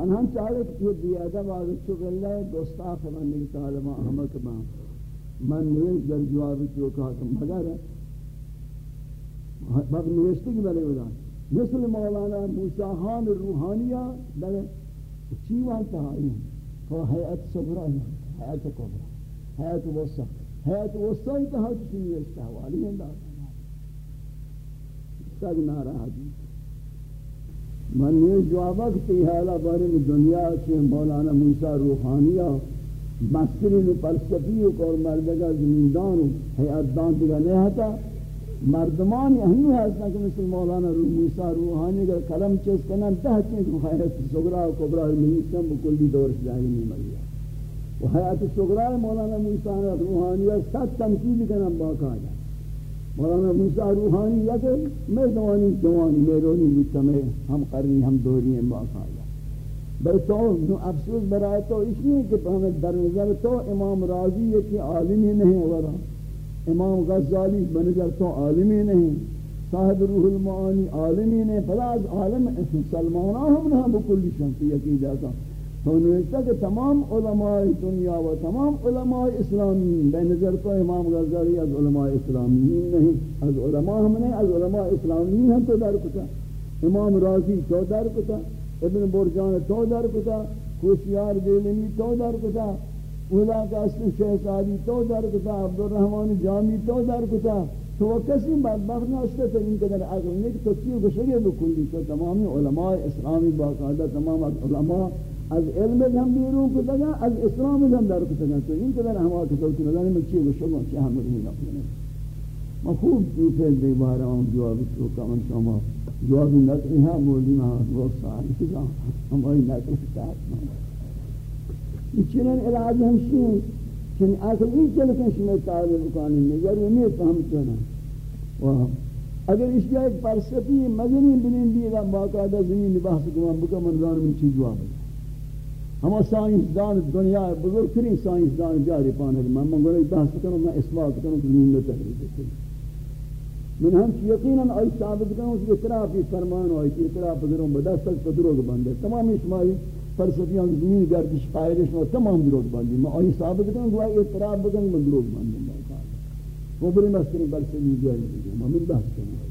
من ہم چاہے کہ یہ بیادب آگے چکے اللہ دوستاخ من نگی طالبہ احمد با من نویش در جواب چوکا کہ مگر باب نویشتی کی بلے بدا مثل مولانا موسیٰ خان روحانیہ در چیوان تہائی وہ حیعت صبرہ حیعت کبرہ حیعت وسط حیعت وسط تہا چیزی استحوالی ہیں دار سگ نارا حدیث من یہ جوابہ کہ حالا بارے میں دنیا کے مولانا موسیٰ روحانیہ، مستری میں پرسفی اور مردگا زمیندان حیات دان دیگا نہیں ہتا مردمان یہی ہستا کہ مثل مولانا موسیٰ روحانی کا کلم چیز کنن تحت ہیں کہ حیات سگرہ و کبرہ ملیسن بکلی دور شدائی نہیں مریا و حیات سگرہ مولانا موسیٰ روحانیہ ست تنقید کنن باقا جائے مولانا موسیٰ روحانی یا کہ میں دوانی جوانی، میں رونی بیتا میں ہم قرنی، ہم دوری ہیں باقا یا بل تو نو افسوس برائے تو اس لیے کہ ہمیں در نظر تو امام راضی ہے کہ عالمی نہیں ورا امام غزالی بنظر تو عالمی نہیں۔ صاحب روح المعانی عالمی نہیں۔ فلا از عالم سلمانہ ہم نہ بکلی شنطی عقیدہ کا۔ تو نوشتا کہ تمام علماء دنیا و تمام علماء اسلامی بے نظر تو امام غزالی از علماء اسلامی نہیں از علماء ہم نہیں از علماء اسلامی ہم تو در کتا. امام راضی تو در کتا، ابن برجان تو در کتا، کوشیار دیلنی تو در کتا، اولا کا اصل شیخ تو در کتا، عبدالرحمن جامی تو در کتا. تو وہ کسی بدبخت ناشتے تو ان قدر عقل نہیں کہ تو کیوں گشگے بکلی تو تمامی علماء اسلامی باقاعدہ تمام علماء از علم هم بیرون کتگا از اسلام هم در کتگا تو این قدر همه کتاب که نداریم چی به شما چی هم رو مینا ما خوب دوپل دیباره آن جوابی تو کامن شما جوابی نکنی هم بولی ما روز سالی کجا هم آئی نکنی کتاب ما چنین علاج همشی هم چنین اصل این چلکن شما تعالی بکنی نگر و نیفهمتونه و اگر اس جائے پرسپی مزنی بنین دیگا باقاعدہ زمین بحث کو ہم بکا منظار من چی جواب ہے ہم سائنس دان دنیا بزرگ ترین سائنس دان جاری پانے میں من گوئی بحث کروں میں اثبات کروں کہ زمین میں تحریر ہے من ہم یقینا ای ثابت کروں کہ اطراف فرمان ہے کہ اطراف بزرگوں بدست تک دروغ بندے تمام اسماعیل فلسفیان زمین گردش پائرش میں تمام دروغ بندی میں ای ثابت کروں کہ اطراف بگن من دروغ بندی وہ بری مستری بلسلی جاری میں من بحث کروں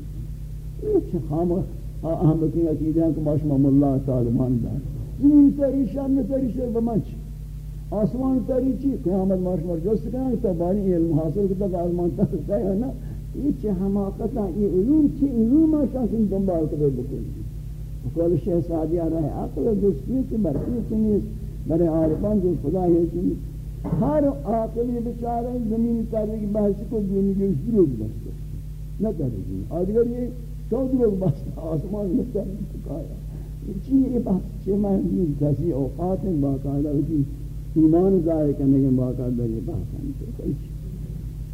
یہ خام احمدین عقیدہ کہ ماشما اللہ تعالی مان دار زمین تری شان تری شر بمنچ آسمان تری چی قیامت مارش مار جست کنن تا بانی علم حاصل کتا کہ آسمان تک ہے نا یہ چه حماقتا یہ علوم چی علوم شان دنبال کرے بکنی وقال الشيخ سعدي على عقل جزئي کی برقی نیست برای عارفان جو خدا ہے کہ ہر عاقلی بیچارہ زمین تاریخ بحث کو دینی کے دروگ بستے نہ کرے اگر یہ تو دروگ بستا آسمان میں تاریخ کایا چی یہ بات چی میں یہ کسی اوقات باقاعدہ ہوتی ایمان ظاہر کرنے کے باقاعدہ یہ بات کرنے کوئی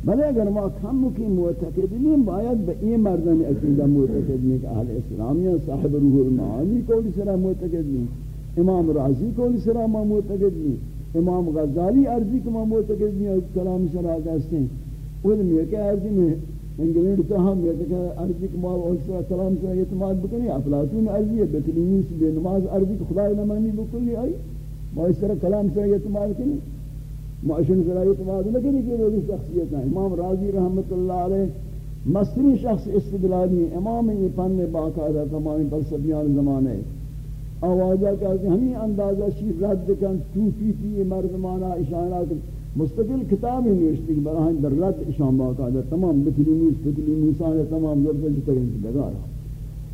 بلے اگر ما کم کی معتقد نہیں باید با این مردن عقیدہ معتقد نہیں کہ اہل اسلامیہ صاحب روح المعانی کولی سرا معتقد نہیں امام راضی کولی سرا ما معتقد نہیں امام غزالی عرضی کو ما معتقد نہیں کلام سرا کہتے ہیں علم یہ کہ عرضی میں انگلینڈ تو ہم یہ کہ عربی کو مال اور سلام کلام سے اعتماد بکنی، افلاطون عربی ہے بتلینی سے بے نماز عربی کو خدا نہ مانی بکلی آئی۔ ما اس طرح کلام سے اعتماد کنی ما اشن سے اعتماد نہ کنی کہ وہ شخصیت ہے امام راضی رحمت اللہ علیہ مصری شخص استدلالی امام یہ فن باقاعدہ تمام فلسفیان زمانے آوازہ کہ ہمیں اندازہ شی رد کن صوفی تھی مردمانہ اشارات مستقل کتاب نوشتی کہ براہن در رد اشان باقاعدہ تمام بکلی موس بکلی موسان تمام ضرور ترین سے لگا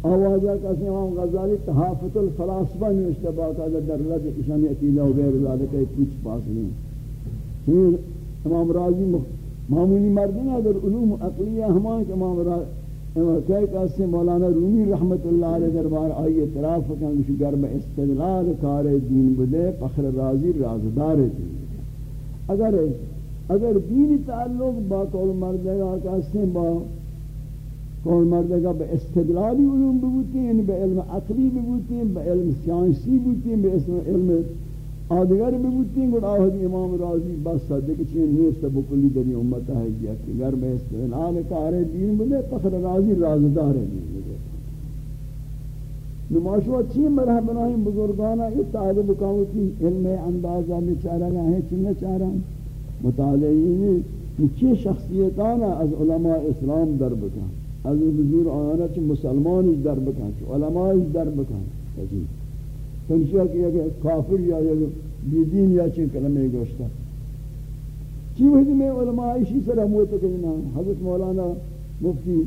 آوازہ کسی امام غزالی تحافت الفلاسفہ نوشتا باقاعدہ در رد اشان عقیدہ و غیر ذالک ایک کچھ پاس نہیں امام راضی معمولی مردن اگر علوم عقلیہ ہمان کہ امام راضی کہے کہ کسی مولانا رومی رحمت اللہ علیہ دربار آئی اعتراف کن گھر میں استدلال کار دین بدے فخر راضی، رازدار دین. اگر اگر دینی تعلق با کول مردگا کسی با کول مردگا با استدلالی علوم ببوتی یعنی با علم عقلی ببوتی با علم سیانسی ببوتی با علم آدگر ببوتی گوڑ آہدی امام راضی بس صدق چین نیست بکلی دنی امتا ہے گیا کہ گر میں استدلال کار دین بلے پخر راضی رازدار دین بلے۔ نماشو اچھی مرح بنائی بزرگانا؟ یہ طالب کاؤتی علم اندازہ میں چارہ گا ہے چنگا چارہ مطالعی چی شخصیتانا از علماء اسلام در بکن؟ از بزرگ آنا چی مسلمان در بکن؟ چی علماء در بکن؟ تنشیہ کہ یہ کافر یا بیدین یا چین کلمہ گوشتا چی وحدی میں علماء اسی سر موت کہنا حضرت مولانا مفتی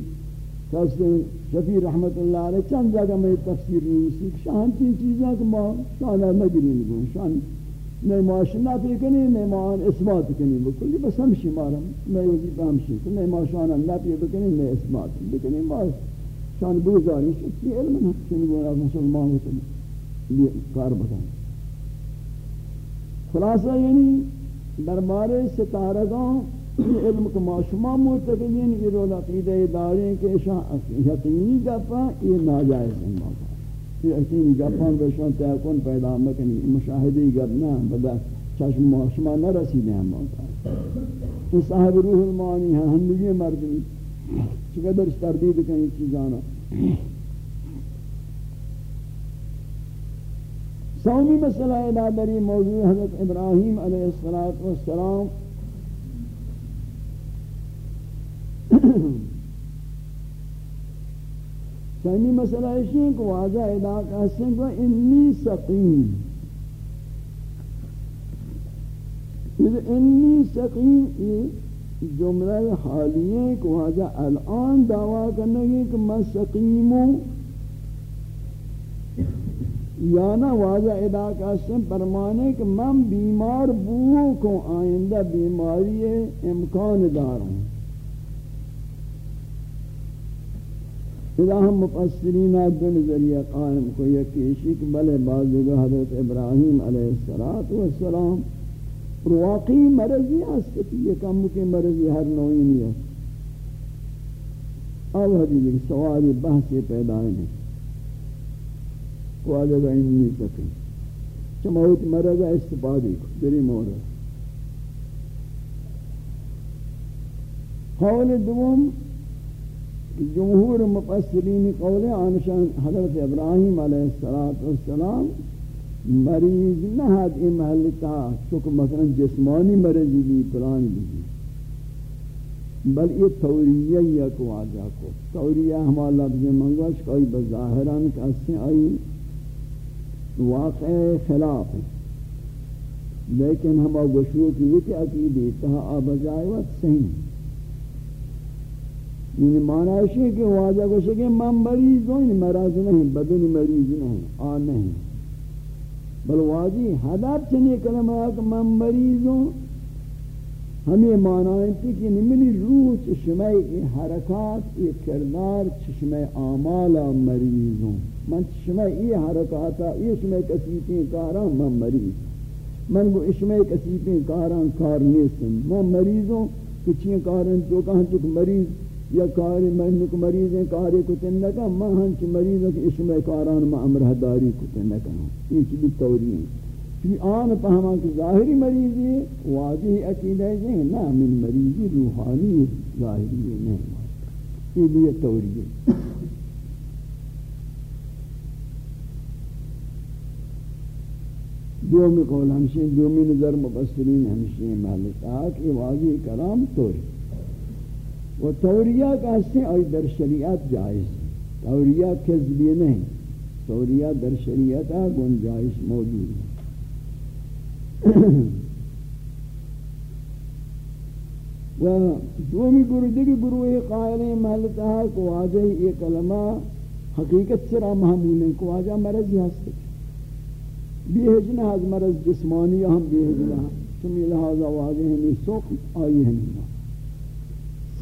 شفیع رحمت اللہ علیہ چند جگہ میں تفسیر نہیں شان تین چیزاں کہ ما شان مگرین گو شان نہیں معاشنا پہ کنی نہیں مان اثبات کنی۔ بکلی بس ہمشی مارم میں وظیفہ ہمشی کہ نہیں معاشنا نہ پہ بکنی نہیں اثبات بکنی ما شان بوزاری شکی علم ہے؟ چنی گونا مسلمان ہوتا ہے۔ کار بتائیں خلاصہ یعنی دربار ستارگاں علم کو معشومہ مرتقین یہ رول عقیدہ داریں کہ شاہ یقینی گپا یہ ناجائز ہیں بابا یہ یقینی گپان بشان تیکن پیدا مکنی مشاہدی گپ بدا چشم معشومہ نہ رسیدے ہیں بابا یہ صاحب روح المعانی ہیں ہم ہندگی مردمی چقدر تردید کنی چیزانا سومی مسئلہ ادادری موضوع حضرت ابراہیم علیہ السلام ثانی یعنی مسئلہ ہے کہ واضح علاقہ حسن کو انی سقیم. انی سقیم یہ جملہ حالیہ کہ واضح الان دعویٰ کرنے گی کہ میں سقیم ہوں. یا نہ واضح علاقہ حسن پرمانے کہ میں بیمار بو کو آئندہ بیماری امکان دار ہوں. اذا ہم مفسرین دو نظریہ قائم کو یہ کیشی کہ بلے بعض جگہ حضرت ابراہیم علیہ السلام واقعی مرضی ہے یہ کم کے مرضی ہر نوعی نہیں ہے اب حدیث کہ سوال بحث پیدا نہیں کو آجا گا ان نہیں سکیں چمہوت مرض استفادی کو دری مورد. قول دوم جمہور مفسرین قول آنشان حضرت ابراہیم علیہ السلام مریض نہ حد ای محلتا چکہ مثلا جسمانی مریضی بھی پرانی بھی بل یہ توریہ یک واجہ کو۔ توریہ ہما لفظ منگوش کوئی بظاہران کسی آئی واقع خلاف لیکن ہما گشو کی وہ عقیدی تہا آبجائے وقت صحیح۔ یعنی معنی ہے کہ واجہ کو کہ میں مریض ہوں یعنی مرض نہیں، بدن مریض نہیں آ نہیں۔ بل واجی حداب چنی کلمہ ہے کہ میں مریض ہوں۔ ہمیں معنی ہے کہ یعنی منی روح چشمہ حرکات، یہ کردار چشمہ اعمال مریض ہوں۔ من چشمہ یہ حرکات، یہ چشمہ کسیتیں کاراں میں مریض۔ من وہ چشمہ کسیتیں کاراں کار نیستن۔ میں مریض ہوں کچھ کارن تو کہاں چک مریض یا کاری من کو مریض ہیں، کاری کو تن نہ میں ہن چ مریض کہ اس میں کاران ما امر داری کو تن نہ یہ چیز توری ہے کہ آن پہما کہ ظاہری مریض ہے واضح عقیدہ ہے نہ من مریض روحانی ظاہری ہے نہیں یہ بھی توری ہے دومی قول ہمشہ دومی نظر مفسرین ہمشہ محلقات کہ واضح کرام توری۔ و توریہ کا سے آئی در شریعت جائز توریہ کذبی نہیں، توریہ در شریعت گنجائش موجود ہے۔ و دومی گروہ، دیگی گروہ قائل محلتا ہے کہ واجہ یہ کلمہ حقیقت سرا محمول ہے کہ واجہ مرض ہی ہستے۔ بے حجنہ از مرض جسمانی، ہم بے حجنہ چمی لہذا واجہ ہمیں سوک آئی ہمیں۔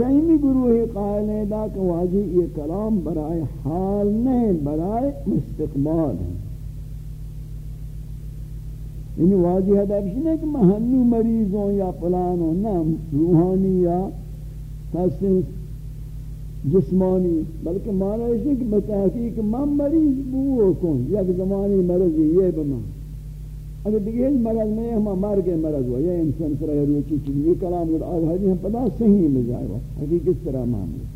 سیمی گروہ قائل ہے دا کہ واجی یہ کلام برائے حال نہیں، برائے مستقبال یعنی ہے یعنی واجی حدب نہیں کہ مہنو مریضوں یا پلانوں نہ روحانی یا تحسین جسمانی، بلکہ معنی ہے کہ بتحقیق من مریض بو کن، یک زمانی مرضی یہ بمان اگر دیگه هیچ مرض نہیں ہم مرگ مرض ہوا یہ انسان سر ہے روچی چیز. یہ کلام گل آو حدی ہم پدا صحیح مزائی ہوا حقیقت سر معاملہ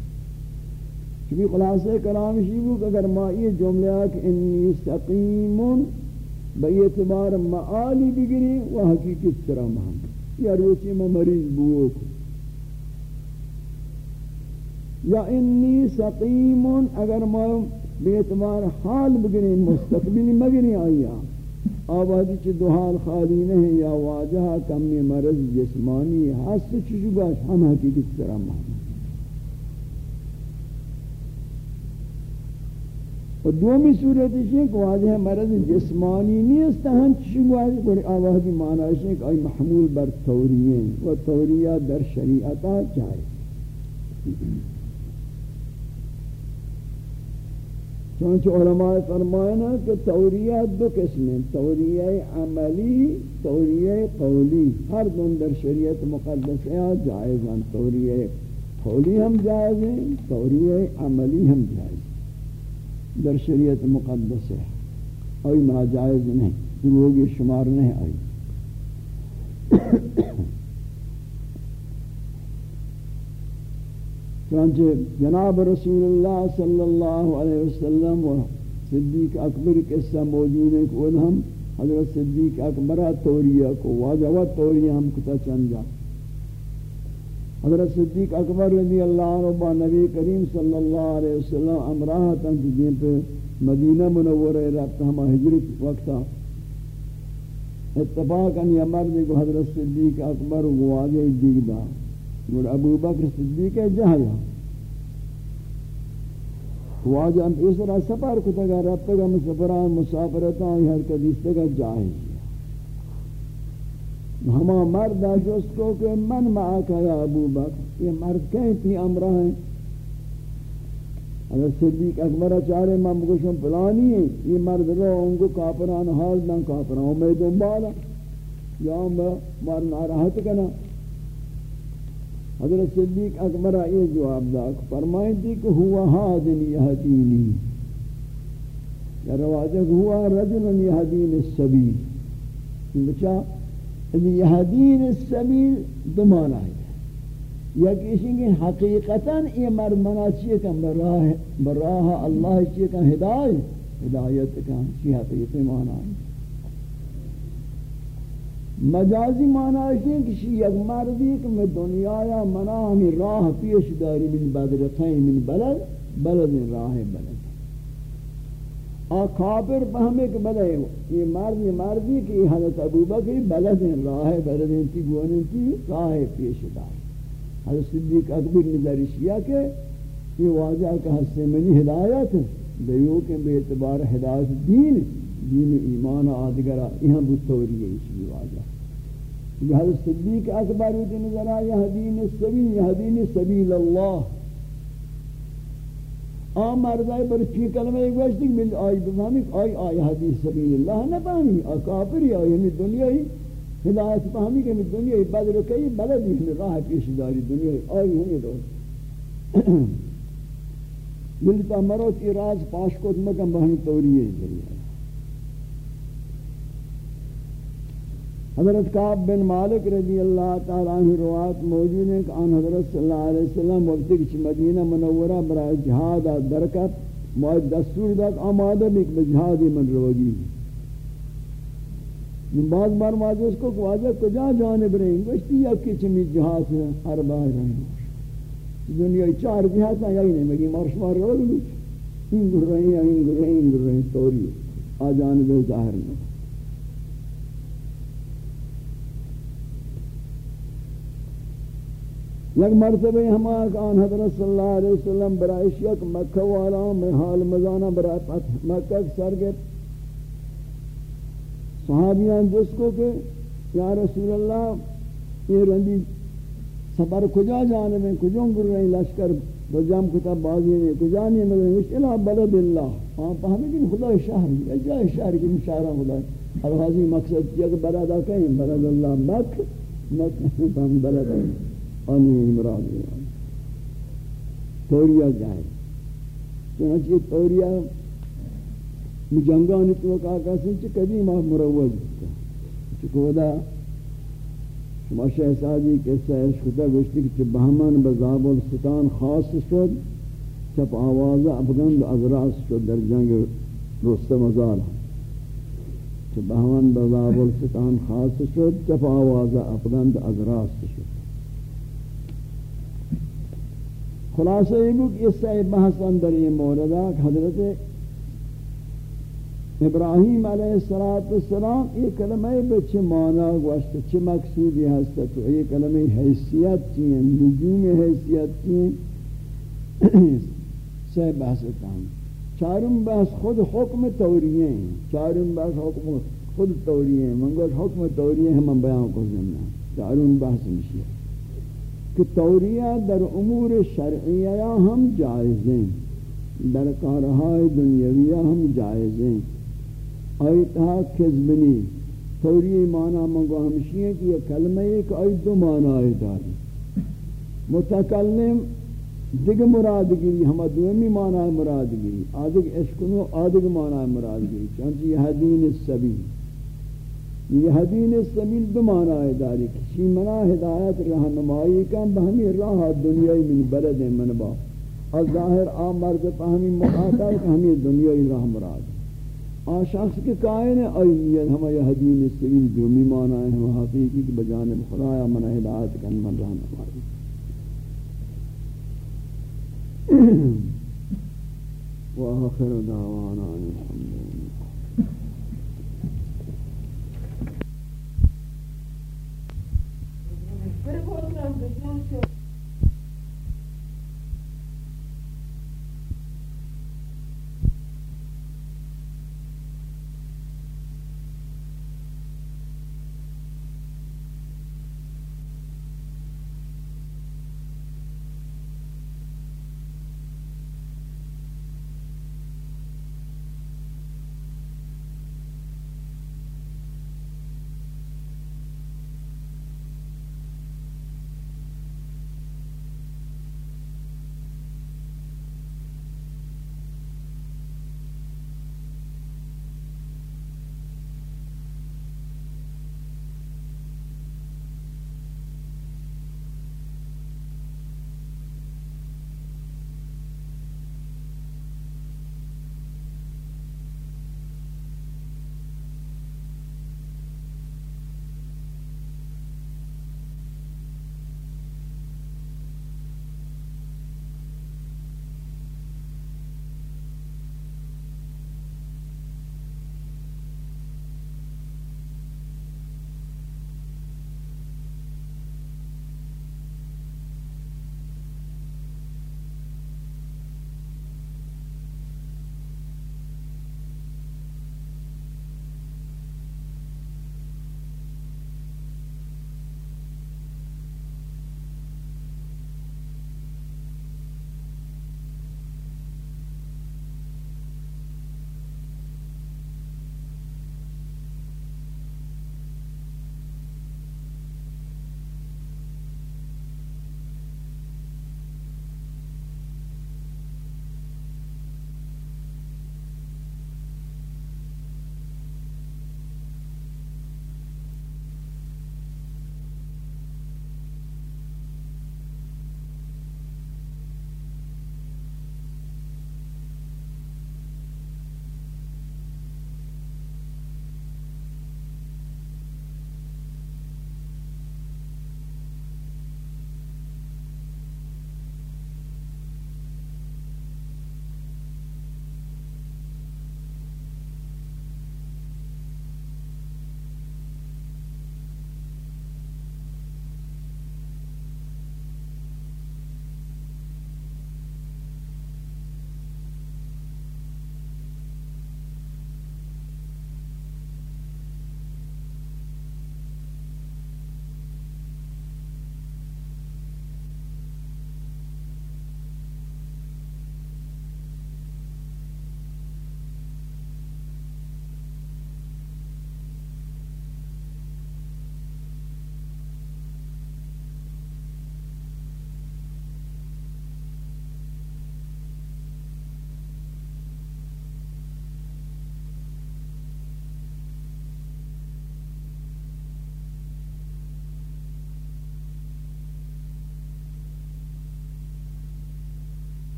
چونکہ خلاصہ کلام شیبو کہ اگر ما یہ جملہ کہ انی سقیمون بے اعتبار معالی بگری وہ حقیقت سرا مہم یا روچی میں مریض بوو یا انی سقیمون، اگر ما بے اعتبار حال بگری مستقبلی مگری آئیا آبادی چی دو حال خالی نہیں یا واجہ کمی مرض جسمانی حس چیزو باش ہم حقیقت سرا مہم و دومی صورت ہے کہ واضح مرض جسمانی نہیں است ہم چشی واضح کوئی آواز معنی ہے کہ ای محمول بر توریہ، و توریہ در شریعتا چاہے چونچہ علماء فرمائنا کہ توریہ دو قسم ہیں، توریہ عملی، توریہ قولی۔ ہر دن در شریعت مقدس ہے جائز ہیں توریہ قولی ہم جائز ہیں، توریہ عملی ہم جائز در شریعت مقدس ہے آئی ناجائز نہیں، دروگی شمار نہیں آئی۔ چانچہ جناب رسول اللہ صلی اللہ علیہ وسلم و صدیق اکبر قصہ موجود ہے کہ ہم حضرت صدیق اکبرہ توریہ کو واجہ و توریہ ہم کتا چند جا حضرت صدیق اکبر رضی اللہ عنہ با نبی کریم صلی اللہ علیہ وسلم امراہ تن جن پہ مدینہ منورہ رابطہ ہما ہجرت وقتا اتفاقا یہ مرد کو حضرت صدیق اکبر گواجہ دیگ دا اور ابو بکر صدیق جہیا واجہ ہم اس طرح سفر کو تگا رابطہ گا مسافران مسافرتاں ہر کدیس تگا جائے ہما مرد جس کو کہ من معاکا یا ابو بکر، یہ مرد کہیں تھی امرہ ہیں۔ اگر صدیق اکبر چارے میں بگوشن پلانی ہے یہ مرد رو، ان کو کافران حال دن کافران میں دنبالا یا میں مرنا راحت کنا حضرت صدیق اکبر یہ جواب دا فرمائیں تھی کہ ہوا حادن یہدینی، یا رواجہ ہوا رجل یہدین السبیل۔ بچا یعنی یہدین السبیل دو معنی ہے۔ یا کسی کہ حقیقتاً یہ مرد منا چیئے کہ براہ اللہ چیئے کہ ہدایت ہدایت کا چی حقیقی معنی ہے۔ مجازی معنی ہے کہ یک مردی کہ میں دنیا یا منا ہمیں راہ پیش داری من بدرقین من بلد بلد راہ بلد. آ کافر فهمے کہ بلے یہ مرد یہ مردی کہ یہ حضرت ابو بکر بلد راہ بلد انتی گونے انتی راہ پیش دار حضرت صدیق اکبر نے درشیا کہ یہ واضح کہ حسن منی ہدایت دیو کہ بے اعتبار ہدایت دین دین ایمان آدگرہ یہاں بطوری ہے اس بھی واضح یہ صدیق اکبر ہوتی نظر آیا دین السبیل یہ دین سبیل اللہ۔ آم مردای بر چی کلمه ایک وشتی من آئی بفهمی آئی آئی حدیث سبیل اللہ نہ پہمی آئی کافری آئی یعنی ہمیں دنیای ہدایت پہمی کہ ہمیں دنیای بدر کئی بلدی ہمیں راہ پیش داری دنیای، آئی ہمیں دو۔ ملتا مروت ایراز پاش کت مکم بہنی توریه ذریعہ حضرت قاب بن مالک رضی اللہ تعالی عنہ روایت موجود ہے کہ ان حضرت صلی اللہ علیہ وسلم وقت کی مدینہ منورہ برائے جہاد درکت موعد دستور داد، آمادہ بھی کہ جہاد من روگی بعض بار واجہ اس کو واجہ کجا جانب رہیں گوشتی یا کی چمی جہاد ہے، ہر باہر رہیں دنیا چار جہاد ہیں، یہی نہیں، مگی مارش روگی ان گر رہیں ان گر رہیں ان گر رہیں، توری۔ آ جانب ظاہر نہیں۔ یک مرتبہ ہم آن حضرت صلی اللہ علیہ وسلم برای شک مکہ والا میں حال مزانہ برای فتح مکہ سر گئے صحابیان جس کو کہ، یا رسول اللہ، یہ رندی سفر کجا جانے میں کجوں گر رہے لشکر بجام کتاب بازی نے کجا نہیں مگر اس الہ بلد اللہ. ہاں پہمیں کہ خدا شہر ہے جائے شہر کی مشارہ خدا اب حاضی مقصد کیا کہ بلد کہیں، بلد اللہ مکہ مکہ بلد اللہ آنی مراد توریا جائے۔ چنانچہ یہ توریا مجنگانی تو کہا کہا چھ قدیم آپ مروج چکو دا شما شہزادی کے سہش خدا گوشتی کہ بہمان بزاب الستان خاص شد، چپ آواز افغند از راست شد در جنگ رستم ازال چه بهمان بزابل ستان خاص شد، چپ آواز افغند از راست شد۔ خلاصہ یہ کہ اس سے بحث اندر یہ موردہ حضرت ابراہیم علیہ السلام یہ کلمہ بچے معنی گوشت چھ مقصودی ہستا تو یہ کلمہ حیثیت چیئے نجوم حیثیت چیئے سے بحث کام چارم بحث خود حکم توریے ہیں چارم بحث حکم خود توریے ہیں منگوش حکم توریے ہیں من بیان کو زمنا چارم بحث مشیئے کہ توریہ در امور شرعیہ ہم جائز ہیں در کارہائے دنیاویہ ہم جائز ہیں آئی کذبنی، توریہ معنی منگو ہمشی ہے کہ یہ کلمہ ایک آئی دو معنی آئی داری۔ متکلم دیگ مراد گیری ہم دومی معنی مراد گیری آدھگ اشکنو آدھگ معنی مراد گیری چانچہ یہ حدین السبیل یہ حدین سبیل دو معنی داری کسی منا ہدایت رہنمائی کم بہمی راہ دنیای من بلد من با اور ظاہر عام مرد پہمی مقاطع کہ ہمیں دنیای راہ مراد. آن شخص کے قائن ہے ایلیت ہمیں یہ حدین سبیل جو می معنی ہے وہ حقیقی کی بجانب خدایا من ہدایت کن، من رہنمائی. وآخر دعوانا الحمد But of course, I'm the